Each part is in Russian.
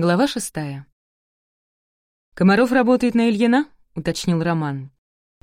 Глава шестая. «Комаров работает на Ильина?» — уточнил Роман.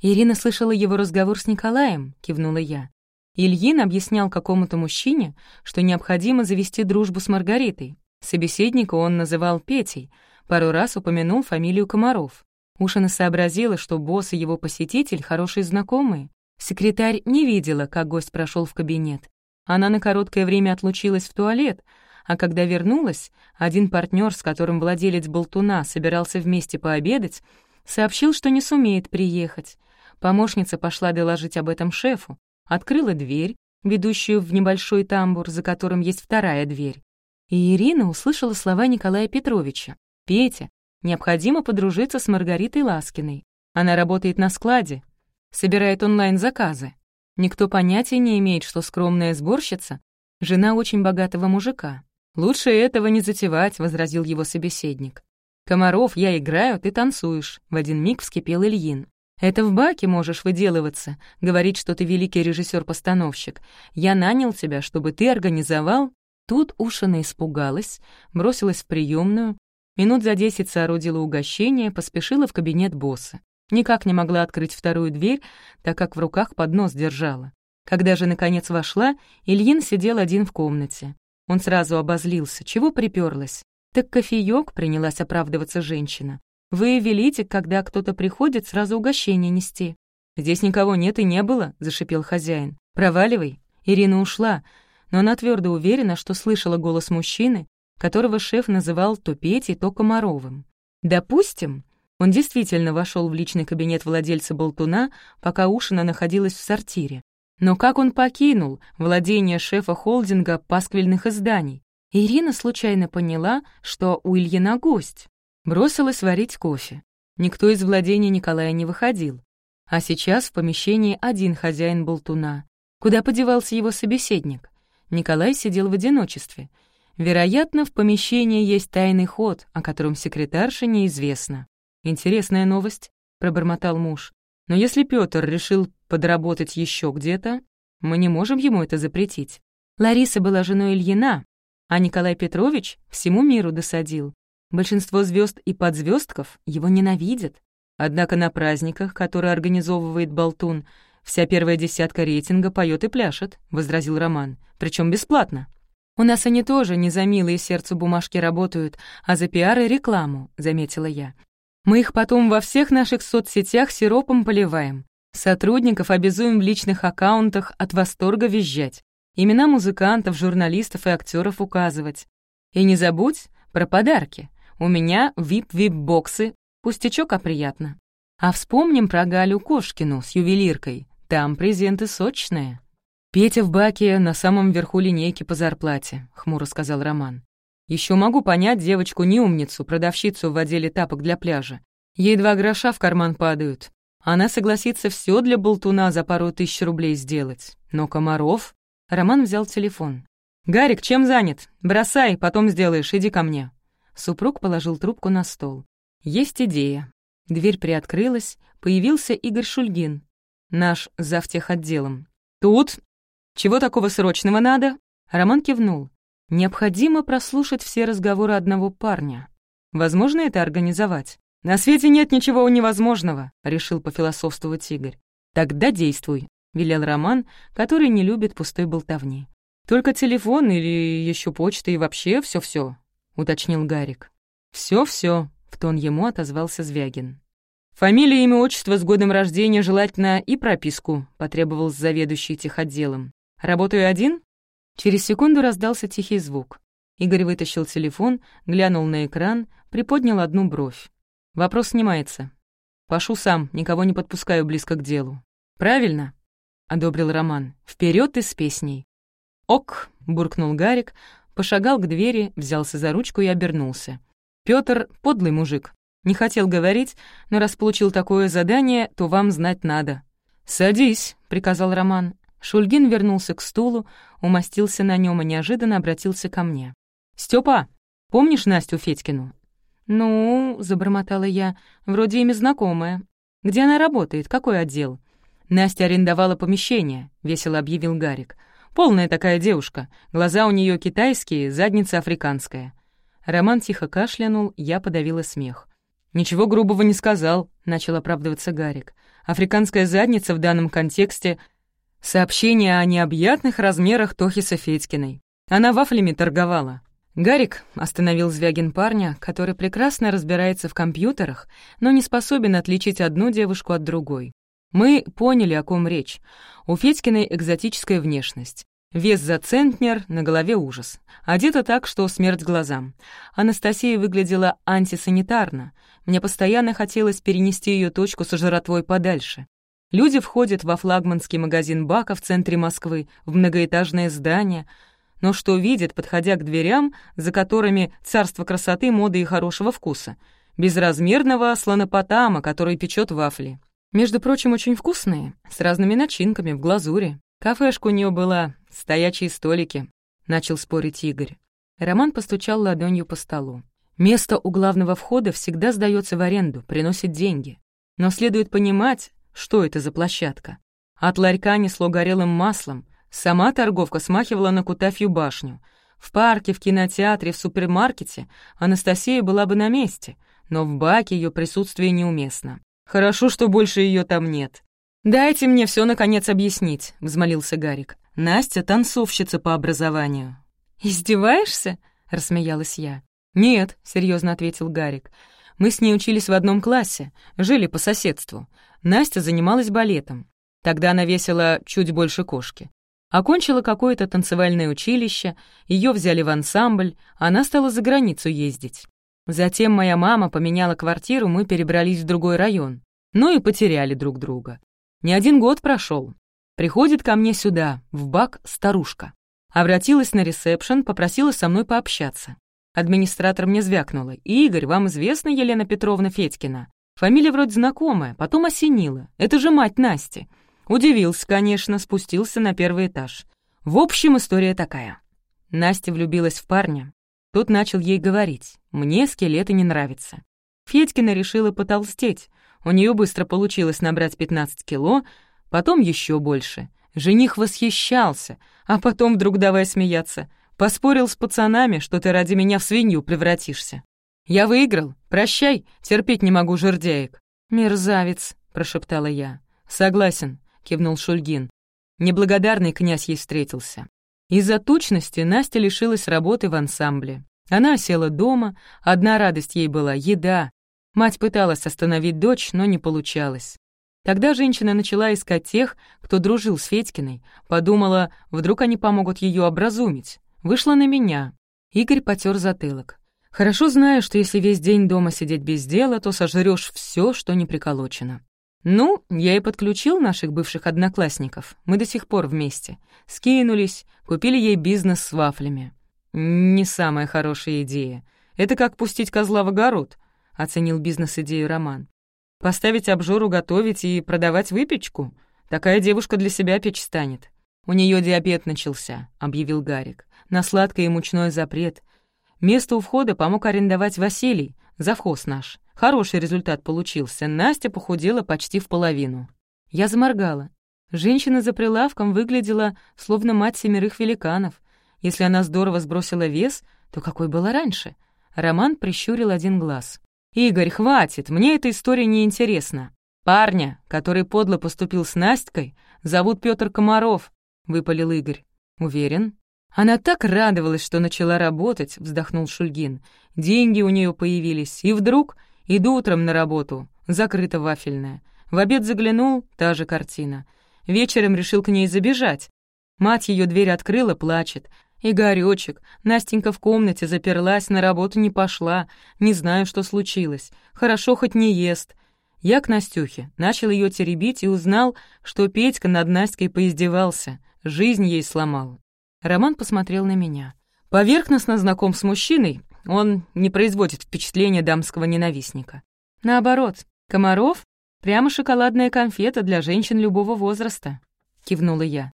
«Ирина слышала его разговор с Николаем», — кивнула я. Ильин объяснял какому-то мужчине, что необходимо завести дружбу с Маргаритой. Собеседника он называл Петей, пару раз упомянул фамилию Комаров. Ушина сообразила, что босс и его посетитель — хорошие знакомые. Секретарь не видела, как гость прошел в кабинет. Она на короткое время отлучилась в туалет — а когда вернулась, один партнер, с которым владелец болтуна собирался вместе пообедать, сообщил, что не сумеет приехать. Помощница пошла доложить об этом шефу, открыла дверь, ведущую в небольшой тамбур, за которым есть вторая дверь. И Ирина услышала слова Николая Петровича. «Петя, необходимо подружиться с Маргаритой Ласкиной. Она работает на складе, собирает онлайн-заказы. Никто понятия не имеет, что скромная сборщица — жена очень богатого мужика. «Лучше этого не затевать», — возразил его собеседник. «Комаров, я играю, ты танцуешь», — в один миг вскипел Ильин. «Это в баке можешь выделываться, говорить, что ты великий режиссер постановщик Я нанял тебя, чтобы ты организовал...» Тут Ушина испугалась, бросилась в приемную, минут за десять соорудила угощение, поспешила в кабинет босса. Никак не могла открыть вторую дверь, так как в руках поднос держала. Когда же, наконец, вошла, Ильин сидел один в комнате. Он сразу обозлился. Чего приперлась? Так кофеёк, принялась оправдываться женщина. Вы велите, когда кто-то приходит, сразу угощение нести. Здесь никого нет и не было, зашипел хозяин. Проваливай. Ирина ушла, но она твердо уверена, что слышала голос мужчины, которого шеф называл то Петей, то Комаровым. Допустим, он действительно вошел в личный кабинет владельца болтуна, пока Ушина находилась в сортире. Но как он покинул владение шефа холдинга пасквильных изданий? Ирина случайно поняла, что у Ильина гость. Бросилась варить кофе. Никто из владения Николая не выходил. А сейчас в помещении один хозяин болтуна. Куда подевался его собеседник? Николай сидел в одиночестве. Вероятно, в помещении есть тайный ход, о котором секретарше неизвестно. «Интересная новость», — пробормотал муж. «Но если Пётр решил подработать еще где-то, мы не можем ему это запретить. Лариса была женой Ильина, а Николай Петрович всему миру досадил. Большинство звезд и подзвездков его ненавидят. Однако на праздниках, которые организовывает Болтун, вся первая десятка рейтинга поет и пляшет, — возразил Роман, — причем бесплатно. «У нас они тоже не за милые сердцу бумажки работают, а за пиар и рекламу», — заметила я. «Мы их потом во всех наших соцсетях сиропом поливаем. Сотрудников обязуем в личных аккаунтах от восторга визжать. Имена музыкантов, журналистов и актеров указывать. И не забудь про подарки. У меня вип-вип-боксы. Пустячок, а приятно. А вспомним про Галю Кошкину с ювелиркой. Там презенты сочные. «Петя в баке на самом верху линейки по зарплате», — хмуро сказал Роман. Еще могу понять девочку-неумницу, продавщицу в отделе тапок для пляжа. Ей два гроша в карман падают, она согласится все для болтуна за пару тысяч рублей сделать. Но Комаров... Роман взял телефон. «Гарик, чем занят? Бросай, потом сделаешь, иди ко мне». Супруг положил трубку на стол. «Есть идея». Дверь приоткрылась, появился Игорь Шульгин, наш завтехотделом. «Тут? Чего такого срочного надо?» Роман кивнул. «Необходимо прослушать все разговоры одного парня. Возможно это организовать?» «На свете нет ничего невозможного», — решил пофилософствовать Игорь. «Тогда действуй», — велел Роман, который не любит пустой болтовни. «Только телефон или еще почта и вообще все все уточнил Гарик. все все в тон ему отозвался Звягин. «Фамилия, имя, отчество с годом рождения желательно и прописку», — потребовал заведующий техотделом. «Работаю один?» Через секунду раздался тихий звук. Игорь вытащил телефон, глянул на экран, приподнял одну бровь. Вопрос снимается. Пошу сам, никого не подпускаю близко к делу. Правильно? одобрил Роман. Вперед ты с песней. Ок, буркнул Гарик, пошагал к двери, взялся за ручку и обернулся. Пётр — подлый мужик. Не хотел говорить, но раз получил такое задание, то вам знать надо. «Садись», — приказал Роман. Шульгин вернулся к стулу, умостился на нем и неожиданно обратился ко мне. «Стёпа, помнишь Настю Федькину? «Ну», — забормотала я, — «вроде имя знакомое. Где она работает? Какой отдел?» «Настя арендовала помещение», — весело объявил Гарик. «Полная такая девушка. Глаза у нее китайские, задница африканская». Роман тихо кашлянул, я подавила смех. «Ничего грубого не сказал», — начал оправдываться Гарик. «Африканская задница в данном контексте — сообщение о необъятных размерах Тохи Софетькиной. Она вафлями торговала». Гарик остановил Звягин парня, который прекрасно разбирается в компьютерах, но не способен отличить одну девушку от другой. Мы поняли, о ком речь. У Федькиной экзотическая внешность. Вес за центнер, на голове ужас. Одета так, что смерть глазам. Анастасия выглядела антисанитарно. Мне постоянно хотелось перенести ее точку со жратвой подальше. Люди входят во флагманский магазин Бака в центре Москвы, в многоэтажное здание, но что видят, подходя к дверям, за которыми царство красоты, моды и хорошего вкуса? Безразмерного слонопотама, который печет вафли. Между прочим, очень вкусные, с разными начинками, в глазури. Кафешка у нее была, стоячие столики, — начал спорить Игорь. Роман постучал ладонью по столу. Место у главного входа всегда сдается в аренду, приносит деньги. Но следует понимать, что это за площадка. От ларька несло горелым маслом, сама торговка смахивала на Кутафью башню. В парке, в кинотеатре, в супермаркете Анастасия была бы на месте, но в баке ее присутствие неуместно. Хорошо, что больше ее там нет. «Дайте мне все наконец объяснить», — взмолился Гарик. «Настя — танцовщица по образованию». «Издеваешься?» — рассмеялась я. «Нет», — серьезно ответил Гарик. «Мы с ней учились в одном классе, жили по соседству. Настя занималась балетом. Тогда она весила чуть больше кошки. Окончила какое-то танцевальное училище, ее взяли в ансамбль, она стала за границу ездить. Затем моя мама поменяла квартиру, мы перебрались в другой район. Ну и потеряли друг друга. Не один год прошел. Приходит ко мне сюда, в бак, старушка. Обратилась на ресепшн, попросила со мной пообщаться. Администратор мне звякнула. «Игорь, вам известна Елена Петровна Федькина? Фамилия вроде знакомая, потом осенила. Это же мать Насти». Удивился, конечно, спустился на первый этаж. В общем, история такая. Настя влюбилась в парня. Тот начал ей говорить, «Мне скелеты не нравятся». Федькина решила потолстеть. У нее быстро получилось набрать 15 кило, потом еще больше. Жених восхищался, а потом вдруг давай смеяться. Поспорил с пацанами, что ты ради меня в свинью превратишься. Я выиграл. Прощай, терпеть не могу жердяек. Мерзавец, прошептала я. Согласен, кивнул Шульгин. Неблагодарный князь ей встретился. Из-за тучности Настя лишилась работы в ансамбле. Она села дома, одна радость ей была — еда. Мать пыталась остановить дочь, но не получалось. Тогда женщина начала искать тех, кто дружил с Федькиной, подумала, вдруг они помогут ее образумить. Вышла на меня. Игорь потер затылок. Хорошо знаю, что если весь день дома сидеть без дела, то сожрешь все, что не приколочено. Ну, я и подключил наших бывших одноклассников. Мы до сих пор вместе. Скинулись, купили ей бизнес с вафлями. Не самая хорошая идея. Это как пустить козла в огород, оценил бизнес-идею Роман. Поставить обжору готовить и продавать выпечку? Такая девушка для себя печь станет. У нее диабет начался, объявил Гарик на сладкое и мучное запрет. Место у входа помог арендовать Василий, завхоз наш. Хороший результат получился, Настя похудела почти в половину. Я заморгала. Женщина за прилавком выглядела, словно мать семерых великанов. Если она здорово сбросила вес, то какой была раньше? Роман прищурил один глаз. «Игорь, хватит, мне эта история не интересна. Парня, который подло поступил с Настькой, зовут Петр Комаров», — выпалил Игорь. «Уверен?» Она так радовалась, что начала работать, вздохнул Шульгин. Деньги у нее появились, и вдруг иду утром на работу, закрыта вафельная. В обед заглянул, та же картина. Вечером решил к ней забежать. Мать ее дверь открыла, плачет. Игорёчек, Настенька в комнате заперлась, на работу не пошла, не знаю, что случилось. Хорошо хоть не ест. Я к Настюхе, начал ее теребить и узнал, что Петька над Настей поиздевался, жизнь ей сломал. Роман посмотрел на меня. Поверхностно знаком с мужчиной, он не производит впечатления дамского ненавистника. Наоборот, Комаров — прямо шоколадная конфета для женщин любого возраста, кивнула я.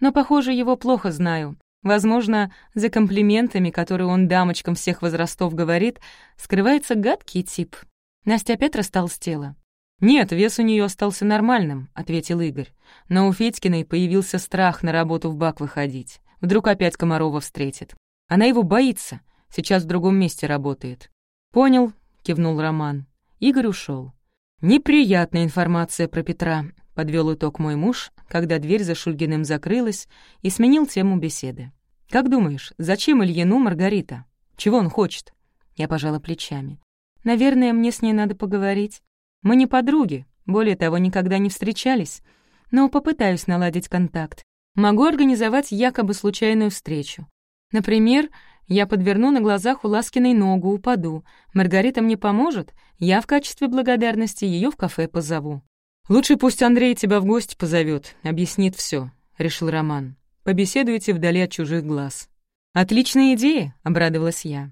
Но, похоже, его плохо знаю. Возможно, за комплиментами, которые он дамочкам всех возрастов говорит, скрывается гадкий тип. Настя опять растолстела. «Нет, вес у нее остался нормальным», — ответил Игорь. Но у Федькиной появился страх на работу в бак выходить. Вдруг опять Комарова встретит. Она его боится. сейчас в другом месте работает». «Понял», — кивнул Роман. Игорь ушел. «Неприятная информация про Петра», — подвел итог мой муж, когда дверь за Шульгиным закрылась и сменил тему беседы. «Как думаешь, зачем Ильину Маргарита? Чего он хочет?» Я пожала плечами. «Наверное, мне с ней надо поговорить. Мы не подруги, более того, никогда не встречались, но попытаюсь наладить контакт. Могу организовать якобы случайную встречу. Например, я подверну на глазах у Ласкиной ногу, упаду. Маргарита мне поможет, я в качестве благодарности ее в кафе позову. «Лучше пусть Андрей тебя в гости позовет, объяснит все, решил Роман. «Побеседуйте вдали от чужих глаз». «Отличная идея», — обрадовалась я.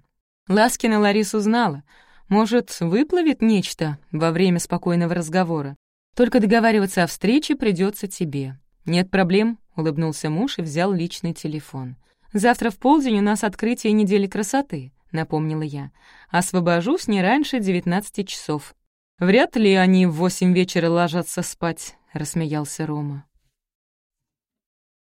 Ласкина Ларису знала. Может, выплывет нечто во время спокойного разговора. Только договариваться о встрече придется тебе. «Нет проблем», — улыбнулся муж и взял личный телефон. «Завтра в полдень у нас открытие недели красоты», — напомнила я. «Освобожусь не раньше девятнадцати часов». «Вряд ли они в восемь вечера ложатся спать», — рассмеялся Рома.